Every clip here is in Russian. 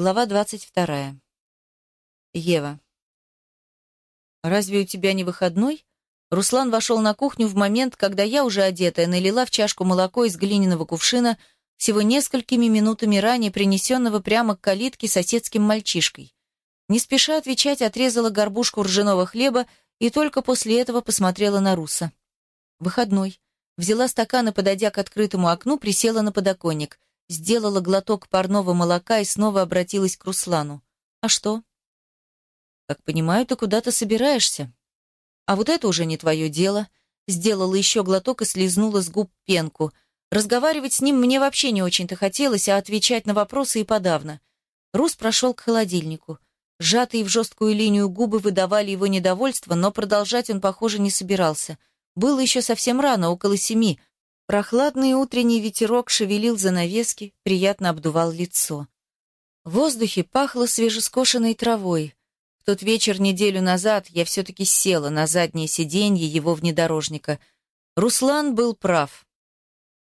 Глава двадцать вторая. Ева. «Разве у тебя не выходной?» Руслан вошел на кухню в момент, когда я, уже одетая, налила в чашку молоко из глиняного кувшина, всего несколькими минутами ранее принесенного прямо к калитке соседским мальчишкой. Не спеша отвечать, отрезала горбушку ржаного хлеба и только после этого посмотрела на Руса. «Выходной». Взяла стакан и, подойдя к открытому окну, присела на подоконник. Сделала глоток парного молока и снова обратилась к Руслану. «А что?» «Как понимаю, ты куда-то собираешься?» А вот это уже не твое дело. Сделала еще глоток и слезнула с губ пенку. Разговаривать с ним мне вообще не очень-то хотелось, а отвечать на вопросы и подавно. Рус прошел к холодильнику. Сжатые в жесткую линию губы выдавали его недовольство, но продолжать он, похоже, не собирался. Было еще совсем рано, около семи. Прохладный утренний ветерок шевелил занавески, приятно обдувал лицо. В воздухе пахло свежескошенной травой. В тот вечер неделю назад я все-таки села на заднее сиденье его внедорожника. Руслан был прав.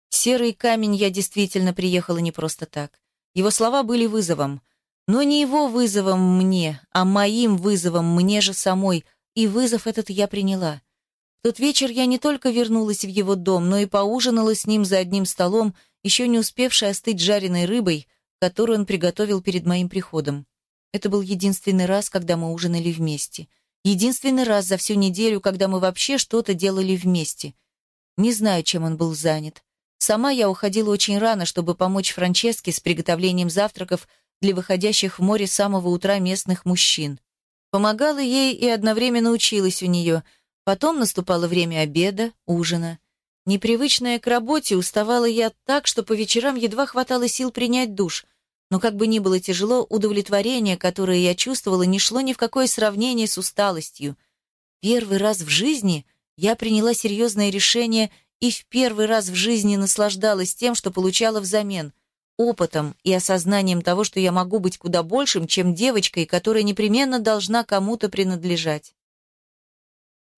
серый камень я действительно приехала не просто так. Его слова были вызовом. Но не его вызовом мне, а моим вызовом мне же самой, и вызов этот я приняла. Тот вечер я не только вернулась в его дом, но и поужинала с ним за одним столом, еще не успевшей остыть жареной рыбой, которую он приготовил перед моим приходом. Это был единственный раз, когда мы ужинали вместе. Единственный раз за всю неделю, когда мы вообще что-то делали вместе. Не знаю, чем он был занят. Сама я уходила очень рано, чтобы помочь Франческе с приготовлением завтраков для выходящих в море с самого утра местных мужчин. Помогала ей и одновременно училась у нее. Потом наступало время обеда, ужина. Непривычная к работе, уставала я так, что по вечерам едва хватало сил принять душ. Но как бы ни было тяжело, удовлетворение, которое я чувствовала, не шло ни в какое сравнение с усталостью. Первый раз в жизни я приняла серьезное решение и в первый раз в жизни наслаждалась тем, что получала взамен – опытом и осознанием того, что я могу быть куда большим, чем девочкой, которая непременно должна кому-то принадлежать.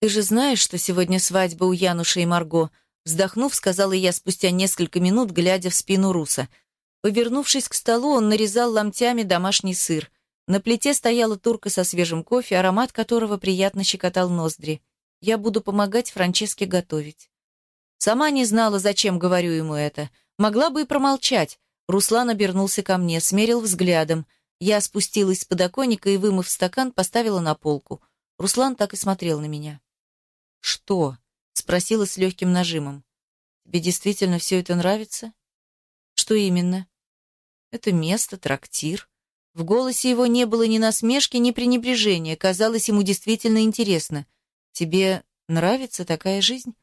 «Ты же знаешь, что сегодня свадьба у Януша и Марго?» Вздохнув, сказала я спустя несколько минут, глядя в спину Руса – Повернувшись к столу, он нарезал ломтями домашний сыр. На плите стояла турка со свежим кофе, аромат которого приятно щекотал ноздри. Я буду помогать Франческе готовить. Сама не знала, зачем говорю ему это. Могла бы и промолчать. Руслан обернулся ко мне, смерил взглядом. Я спустилась с подоконника и, вымыв стакан, поставила на полку. Руслан так и смотрел на меня. «Что?» — спросила с легким нажимом. «Тебе действительно все это нравится?» «Что именно?» Это место, трактир. В голосе его не было ни насмешки, ни пренебрежения. Казалось, ему действительно интересно. Тебе нравится такая жизнь?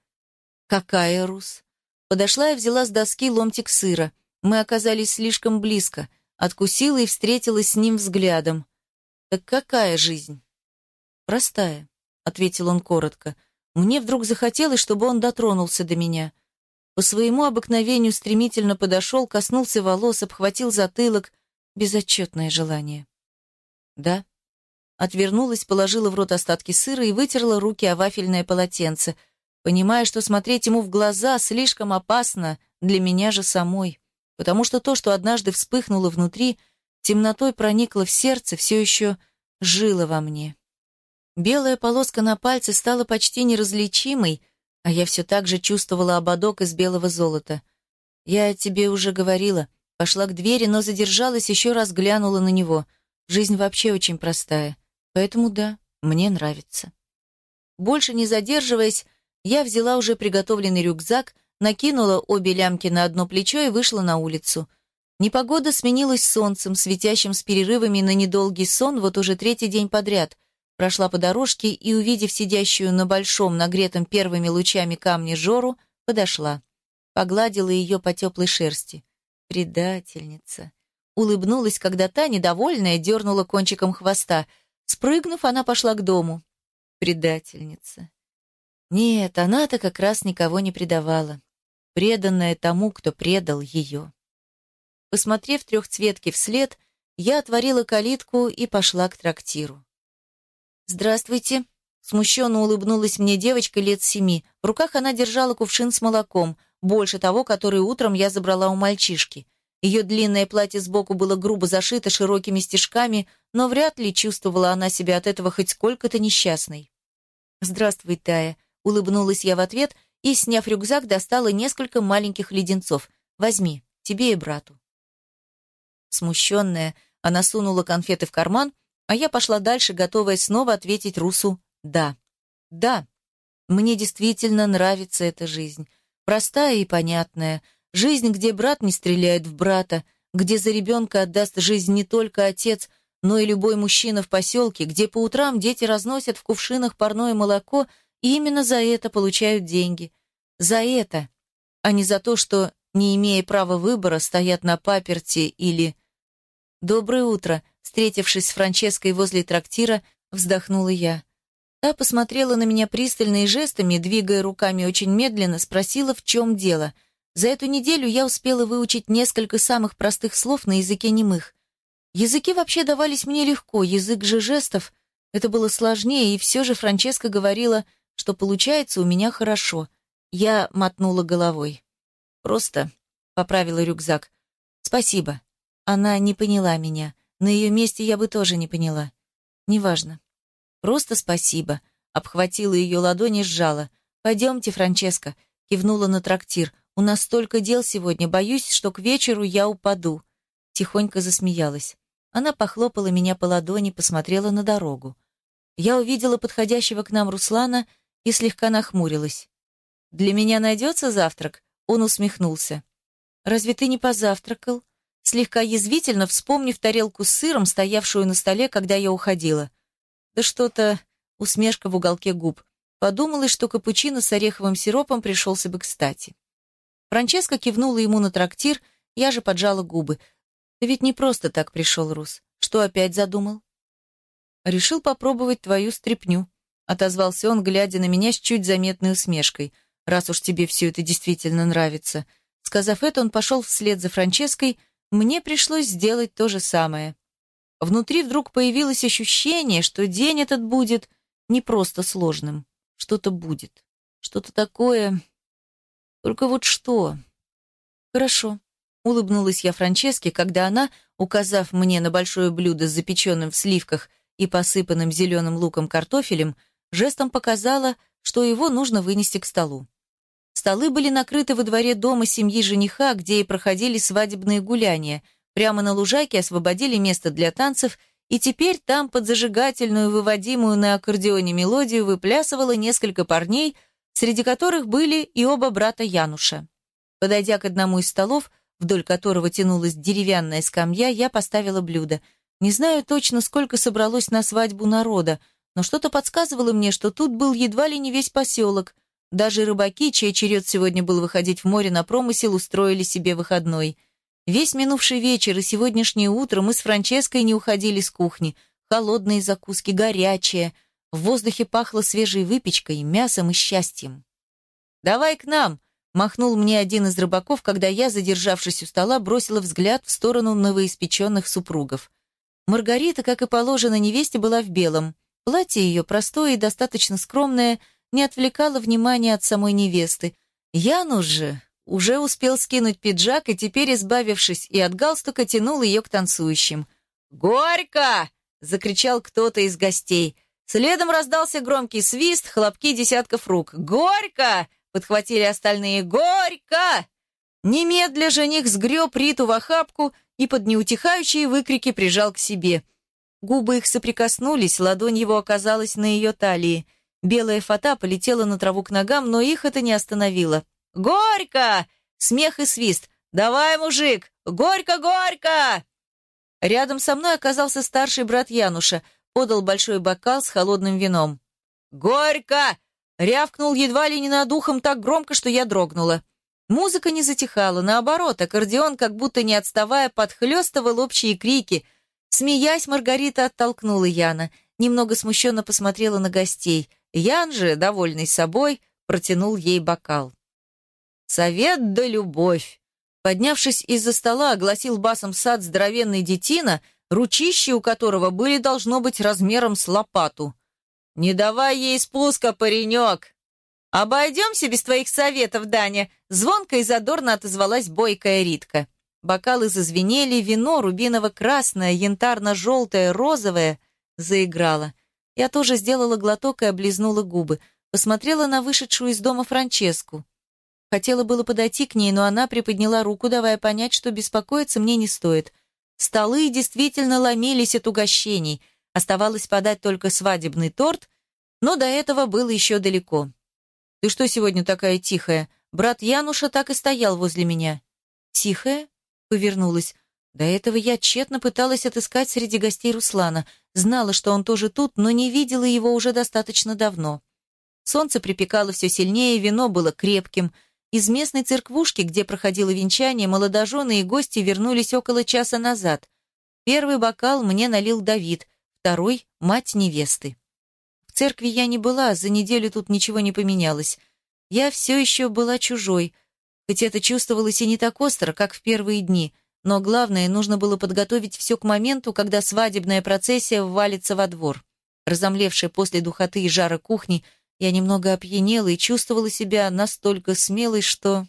Какая, Рус? Подошла и взяла с доски ломтик сыра. Мы оказались слишком близко. Откусила и встретилась с ним взглядом. Так какая жизнь? Простая, ответил он коротко. Мне вдруг захотелось, чтобы он дотронулся до меня. По своему обыкновению стремительно подошел, коснулся волос, обхватил затылок. Безотчетное желание. «Да». Отвернулась, положила в рот остатки сыра и вытерла руки о вафельное полотенце, понимая, что смотреть ему в глаза слишком опасно для меня же самой, потому что то, что однажды вспыхнуло внутри, темнотой проникло в сердце, все еще жило во мне. Белая полоска на пальце стала почти неразличимой, а я все так же чувствовала ободок из белого золота. Я тебе уже говорила. Пошла к двери, но задержалась, еще раз глянула на него. Жизнь вообще очень простая. Поэтому да, мне нравится. Больше не задерживаясь, я взяла уже приготовленный рюкзак, накинула обе лямки на одно плечо и вышла на улицу. Непогода сменилась солнцем, светящим с перерывами на недолгий сон вот уже третий день подряд — прошла по дорожке и, увидев сидящую на большом, нагретом первыми лучами камня Жору, подошла. Погладила ее по теплой шерсти. Предательница. Улыбнулась, когда та, недовольная, дернула кончиком хвоста. Спрыгнув, она пошла к дому. Предательница. Нет, она-то как раз никого не предавала. Преданная тому, кто предал ее. Посмотрев трехцветки вслед, я отворила калитку и пошла к трактиру. «Здравствуйте!» Смущенно улыбнулась мне девочка лет семи. В руках она держала кувшин с молоком, больше того, который утром я забрала у мальчишки. Ее длинное платье сбоку было грубо зашито широкими стежками, но вряд ли чувствовала она себя от этого хоть сколько-то несчастной. «Здравствуй, Тая», — улыбнулась я в ответ и, сняв рюкзак, достала несколько маленьких леденцов. «Возьми, тебе и брату». Смущенная, она сунула конфеты в карман, а я пошла дальше, готовая снова ответить Русу «да». «Да, мне действительно нравится эта жизнь. Простая и понятная. Жизнь, где брат не стреляет в брата, где за ребенка отдаст жизнь не только отец, но и любой мужчина в поселке, где по утрам дети разносят в кувшинах парное молоко и именно за это получают деньги. За это, а не за то, что, не имея права выбора, стоят на паперти или... «Доброе утро», встретившись с Франческой возле трактира, вздохнула я. Та посмотрела на меня пристально и жестами, двигая руками очень медленно, спросила, в чем дело. За эту неделю я успела выучить несколько самых простых слов на языке немых. Языки вообще давались мне легко, язык же жестов — это было сложнее, и все же Франческа говорила, что получается у меня хорошо. Я мотнула головой. «Просто», — поправила рюкзак. «Спасибо». Она не поняла меня. На ее месте я бы тоже не поняла. Неважно. Просто спасибо. Обхватила ее ладони сжала. Пойдемте, Франческа. Кивнула на трактир. У нас столько дел сегодня, боюсь, что к вечеру я упаду. Тихонько засмеялась. Она похлопала меня по ладони, посмотрела на дорогу. Я увидела подходящего к нам Руслана и слегка нахмурилась. «Для меня найдется завтрак?» Он усмехнулся. «Разве ты не позавтракал?» Слегка язвительно вспомнив тарелку с сыром, стоявшую на столе, когда я уходила. Да что-то... Усмешка в уголке губ. Подумалось, что капучино с ореховым сиропом пришелся бы кстати. Франческа кивнула ему на трактир, я же поджала губы. Ты ведь не просто так пришел, Рус. Что опять задумал? Решил попробовать твою стряпню, отозвался он, глядя на меня с чуть заметной усмешкой. Раз уж тебе все это действительно нравится. Сказав это, он пошел вслед за Франческой, мне пришлось сделать то же самое. Внутри вдруг появилось ощущение, что день этот будет не просто сложным. Что-то будет. Что-то такое... Только вот что? Хорошо. Улыбнулась я Франческе, когда она, указав мне на большое блюдо с запеченным в сливках и посыпанным зеленым луком картофелем, жестом показала, что его нужно вынести к столу. Столы были накрыты во дворе дома семьи жениха, где и проходили свадебные гуляния, Прямо на лужайке освободили место для танцев, и теперь там под зажигательную, выводимую на аккордеоне мелодию выплясывало несколько парней, среди которых были и оба брата Януша. Подойдя к одному из столов, вдоль которого тянулась деревянная скамья, я поставила блюдо. Не знаю точно, сколько собралось на свадьбу народа, но что-то подсказывало мне, что тут был едва ли не весь поселок. Даже рыбаки, чей черед сегодня был выходить в море на промысел, устроили себе выходной – Весь минувший вечер и сегодняшнее утро мы с Франческой не уходили с кухни. Холодные закуски, горячие. В воздухе пахло свежей выпечкой, мясом и счастьем. «Давай к нам!» — махнул мне один из рыбаков, когда я, задержавшись у стола, бросила взгляд в сторону новоиспеченных супругов. Маргарита, как и положено невесте, была в белом. Платье ее, простое и достаточно скромное, не отвлекало внимания от самой невесты. Янус же, уже успел скинуть пиджак и теперь, избавившись и от галстука, тянул ее к танцующим. «Горько!» — закричал кто-то из гостей. Следом раздался громкий свист, хлопки десятков рук. «Горько!» — подхватили остальные. «Горько!» Немедля жених сгреб Риту в охапку и под неутихающие выкрики прижал к себе. Губы их соприкоснулись, ладонь его оказалась на ее талии. Белая фата полетела на траву к ногам, но их это не остановило. «Горько!» Смех и свист. «Давай, мужик! Горько-горько!» Рядом со мной оказался старший брат Януша, подал большой бокал с холодным вином. «Горько!» Рявкнул едва ли не над ухом так громко, что я дрогнула. Музыка не затихала, наоборот, аккордеон, как будто не отставая, подхлестывал общие крики. Смеясь, Маргарита оттолкнула Яна, немного смущенно посмотрела на гостей. Ян же, довольный собой, протянул ей бокал. Совет да любовь. Поднявшись из-за стола, огласил басом сад здоровенный детина, ручищи у которого были, должно быть, размером с лопату. «Не давай ей спуска, паренек!» «Обойдемся без твоих советов, Даня!» Звонко и задорно отозвалась бойкая Ритка. бокалы зазвенели, вино рубиново-красное, янтарно-желтое, розовое заиграло. Я тоже сделала глоток и облизнула губы. Посмотрела на вышедшую из дома Франческу. Хотела было подойти к ней, но она приподняла руку, давая понять, что беспокоиться мне не стоит. Столы действительно ломились от угощений. Оставалось подать только свадебный торт, но до этого было еще далеко. «Ты что сегодня такая тихая?» Брат Януша так и стоял возле меня. «Тихая?» — повернулась. До этого я тщетно пыталась отыскать среди гостей Руслана. Знала, что он тоже тут, но не видела его уже достаточно давно. Солнце припекало все сильнее, вино было крепким. Из местной церквушки, где проходило венчание, молодожены и гости вернулись около часа назад. Первый бокал мне налил Давид, второй — мать невесты. В церкви я не была, за неделю тут ничего не поменялось. Я все еще была чужой, хоть это чувствовалось и не так остро, как в первые дни, но главное, нужно было подготовить все к моменту, когда свадебная процессия ввалится во двор. Разомлевшая после духоты и жара кухни, я немного опьянела и чувствовала себя настолько смелой, что...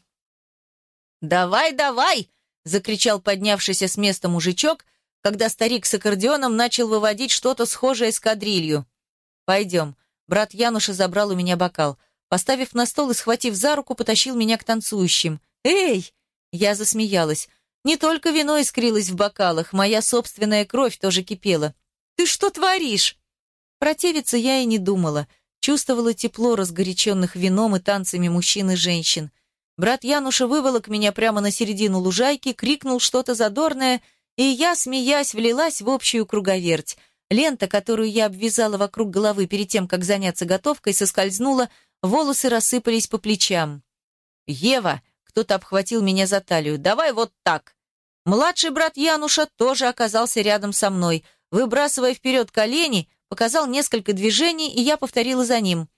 «Давай, давай!» — закричал поднявшийся с места мужичок, когда старик с аккордеоном начал выводить что-то схожее с кадрилью. «Пойдем». Брат Януша забрал у меня бокал. Поставив на стол и схватив за руку, потащил меня к танцующим. «Эй!» Я засмеялась. Не только вино искрилось в бокалах, моя собственная кровь тоже кипела. «Ты что творишь?» Противиться я и не думала — Чувствовала тепло разгоряченных вином и танцами мужчин и женщин. Брат Януша выволок меня прямо на середину лужайки, крикнул что-то задорное, и я, смеясь, влилась в общую круговерть. Лента, которую я обвязала вокруг головы перед тем, как заняться готовкой, соскользнула, волосы рассыпались по плечам. «Ева!» — кто-то обхватил меня за талию. «Давай вот так!» Младший брат Януша тоже оказался рядом со мной. Выбрасывая вперед колени, показал несколько движений, и я повторила за ним.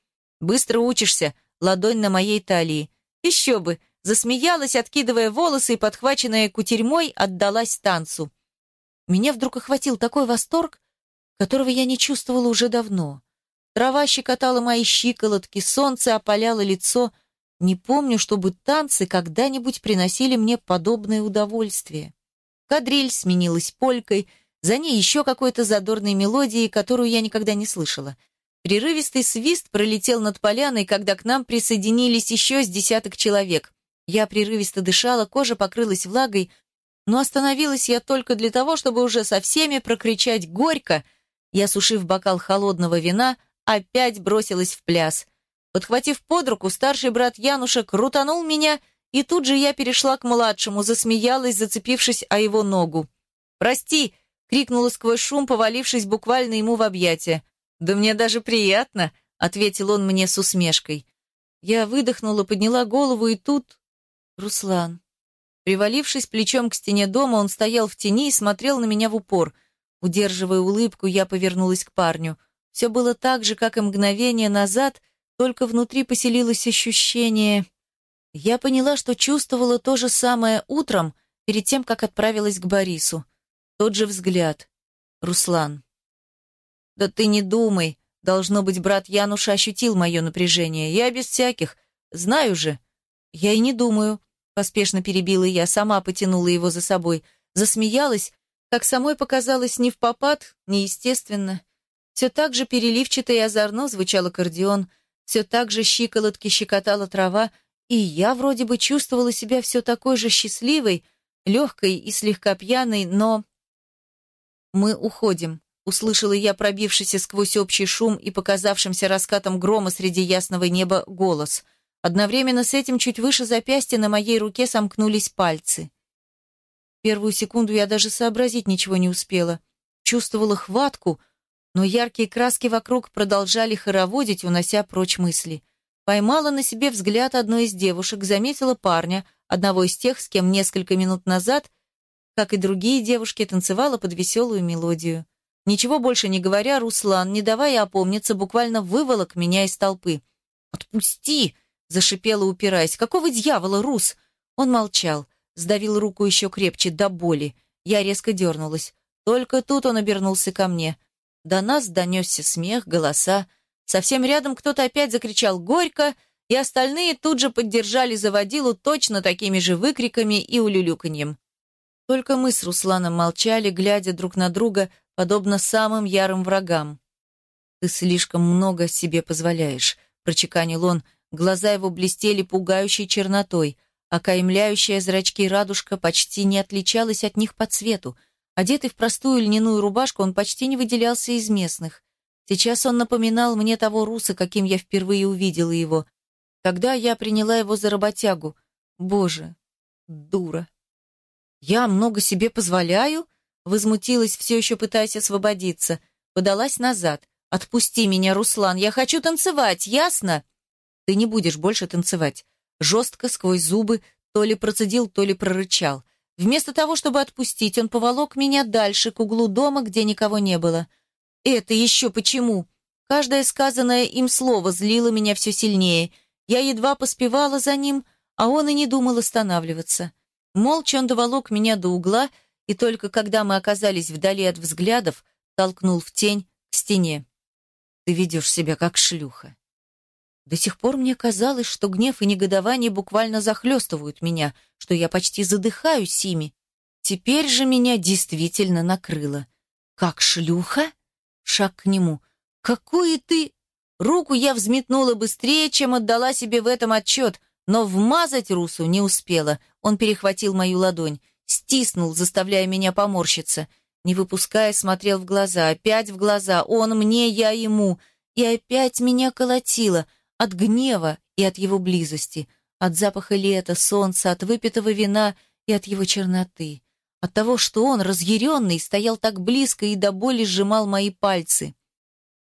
«Быстро учишься», ладонь на моей талии. «Еще бы!» Засмеялась, откидывая волосы и, подхваченная кутерьмой, отдалась танцу. Меня вдруг охватил такой восторг, которого я не чувствовала уже давно. Трава щекотала мои щиколотки, солнце опаляло лицо. Не помню, чтобы танцы когда-нибудь приносили мне подобное удовольствие. Кадриль сменилась полькой — за ней еще какой-то задорной мелодией, которую я никогда не слышала. Прерывистый свист пролетел над поляной, когда к нам присоединились еще с десяток человек. Я прерывисто дышала, кожа покрылась влагой, но остановилась я только для того, чтобы уже со всеми прокричать «Горько!». Я, сушив бокал холодного вина, опять бросилась в пляс. Подхватив под руку, старший брат Януша крутанул меня, и тут же я перешла к младшему, засмеялась, зацепившись о его ногу. «Прости!» крикнула сквозь шум, повалившись буквально ему в объятия. «Да мне даже приятно», — ответил он мне с усмешкой. Я выдохнула, подняла голову, и тут... Руслан. Привалившись плечом к стене дома, он стоял в тени и смотрел на меня в упор. Удерживая улыбку, я повернулась к парню. Все было так же, как и мгновение назад, только внутри поселилось ощущение... Я поняла, что чувствовала то же самое утром, перед тем, как отправилась к Борису. Тот же взгляд. Руслан. «Да ты не думай. Должно быть, брат Януша ощутил мое напряжение. Я без всяких. Знаю же». «Я и не думаю», — поспешно перебила я, сама потянула его за собой. Засмеялась, как самой показалось, не в попад, неестественно. Все так же переливчато и озорно звучал аккордеон, все так же щиколотки щекотала трава, и я вроде бы чувствовала себя все такой же счастливой, легкой и слегка пьяной, но «Мы уходим», — услышала я пробившийся сквозь общий шум и показавшимся раскатом грома среди ясного неба голос. Одновременно с этим чуть выше запястья на моей руке сомкнулись пальцы. Первую секунду я даже сообразить ничего не успела. Чувствовала хватку, но яркие краски вокруг продолжали хороводить, унося прочь мысли. Поймала на себе взгляд одной из девушек, заметила парня, одного из тех, с кем несколько минут назад как и другие девушки, танцевала под веселую мелодию. Ничего больше не говоря, Руслан, не давая опомниться, буквально выволок меня из толпы. «Отпусти!» — зашипела, упираясь. «Какого дьявола, Рус?» Он молчал, сдавил руку еще крепче, до боли. Я резко дернулась. Только тут он обернулся ко мне. До нас донесся смех, голоса. Совсем рядом кто-то опять закричал «Горько!», и остальные тут же поддержали заводилу точно такими же выкриками и улюлюканьем. Только мы с Русланом молчали, глядя друг на друга, подобно самым ярым врагам. «Ты слишком много себе позволяешь», — прочеканил он. Глаза его блестели пугающей чернотой, а каймляющая зрачки радужка почти не отличалась от них по цвету. Одетый в простую льняную рубашку, он почти не выделялся из местных. Сейчас он напоминал мне того руса, каким я впервые увидела его. Когда я приняла его за работягу. Боже, дура. «Я много себе позволяю?» Возмутилась, все еще пытаясь освободиться. Подалась назад. «Отпусти меня, Руслан, я хочу танцевать, ясно?» «Ты не будешь больше танцевать». Жестко, сквозь зубы, то ли процедил, то ли прорычал. Вместо того, чтобы отпустить, он поволок меня дальше, к углу дома, где никого не было. «Это еще почему?» Каждое сказанное им слово злило меня все сильнее. Я едва поспевала за ним, а он и не думал останавливаться. Молча он доволок меня до угла, и только когда мы оказались вдали от взглядов, толкнул в тень к стене. «Ты ведешь себя как шлюха». До сих пор мне казалось, что гнев и негодование буквально захлестывают меня, что я почти задыхаюсь ими. Теперь же меня действительно накрыло. «Как шлюха?» Шаг к нему. «Какой ты...» Руку я взметнула быстрее, чем отдала себе в этом отчет, но вмазать Русу не успела. Он перехватил мою ладонь, стиснул, заставляя меня поморщиться. Не выпуская, смотрел в глаза, опять в глаза. Он мне, я ему. И опять меня колотило. От гнева и от его близости. От запаха лета, солнца, от выпитого вина и от его черноты. От того, что он, разъяренный, стоял так близко и до боли сжимал мои пальцы.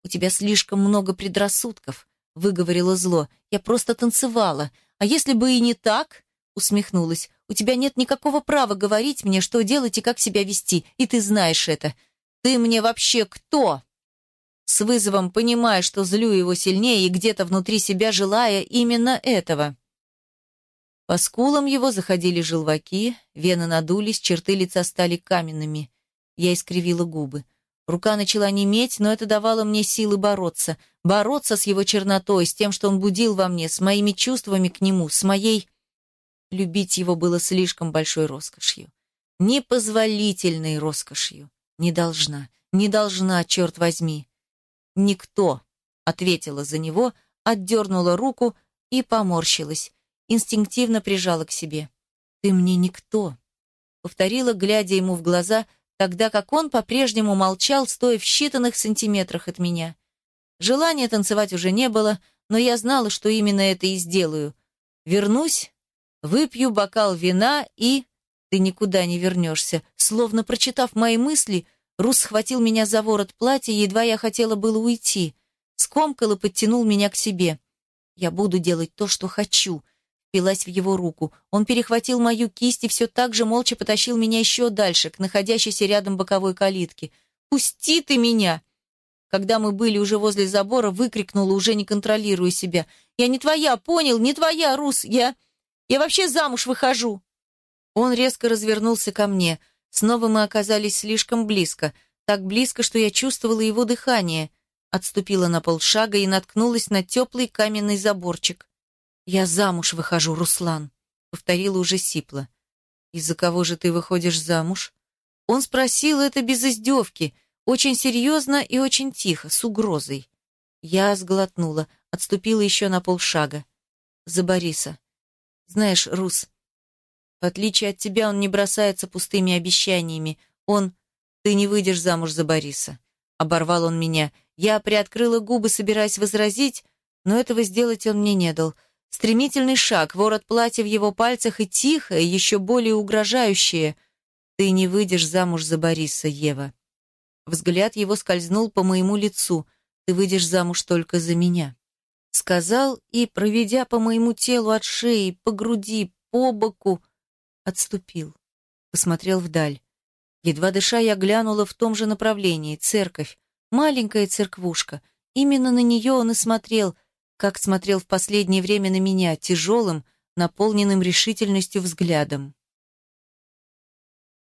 «У тебя слишком много предрассудков», — выговорила зло. «Я просто танцевала. А если бы и не так, усмехнулась, у тебя нет никакого права говорить мне, что делать и как себя вести, и ты знаешь это. Ты мне вообще кто? С вызовом понимая, что злю его сильнее и где-то внутри себя желая именно этого. По скулам его заходили желваки, вены надулись, черты лица стали каменными. Я искривила губы. Рука начала неметь, но это давало мне силы бороться. Бороться с его чернотой, с тем, что он будил во мне, с моими чувствами к нему, с моей... Любить его было слишком большой роскошью. Непозволительной роскошью. Не должна, не должна, черт возьми. «Никто», — ответила за него, отдернула руку и поморщилась. Инстинктивно прижала к себе. «Ты мне никто», — повторила, глядя ему в глаза, тогда как он по-прежнему молчал, стоя в считанных сантиметрах от меня. Желания танцевать уже не было, но я знала, что именно это и сделаю. Вернусь, выпью бокал вина и... Ты никуда не вернешься. Словно прочитав мои мысли, Рус схватил меня за ворот платья, едва я хотела было уйти. Скомкал и подтянул меня к себе. Я буду делать то, что хочу — впилась в его руку. Он перехватил мою кисть и все так же молча потащил меня еще дальше, к находящейся рядом боковой калитке. «Пусти ты меня!» Когда мы были уже возле забора, выкрикнула, уже не контролируя себя. «Я не твоя, понял? Не твоя, Рус! Я... Я вообще замуж выхожу!» Он резко развернулся ко мне. Снова мы оказались слишком близко. Так близко, что я чувствовала его дыхание. Отступила на полшага и наткнулась на теплый каменный заборчик. «Я замуж выхожу, Руслан», — повторила уже сипло. «Из-за кого же ты выходишь замуж?» Он спросил это без издевки, очень серьезно и очень тихо, с угрозой. Я сглотнула, отступила еще на полшага. «За Бориса. Знаешь, Рус, в отличие от тебя, он не бросается пустыми обещаниями. Он... Ты не выйдешь замуж за Бориса». Оборвал он меня. Я приоткрыла губы, собираясь возразить, но этого сделать он мне не дал. Стремительный шаг, ворот платья в его пальцах и тихое, еще более угрожающее. «Ты не выйдешь замуж за Бориса, Ева». Взгляд его скользнул по моему лицу. «Ты выйдешь замуж только за меня». Сказал и, проведя по моему телу от шеи, по груди, по боку, отступил. Посмотрел вдаль. Едва дыша, я глянула в том же направлении. Церковь. Маленькая церквушка. Именно на нее он и смотрел — как смотрел в последнее время на меня, тяжелым, наполненным решительностью взглядом.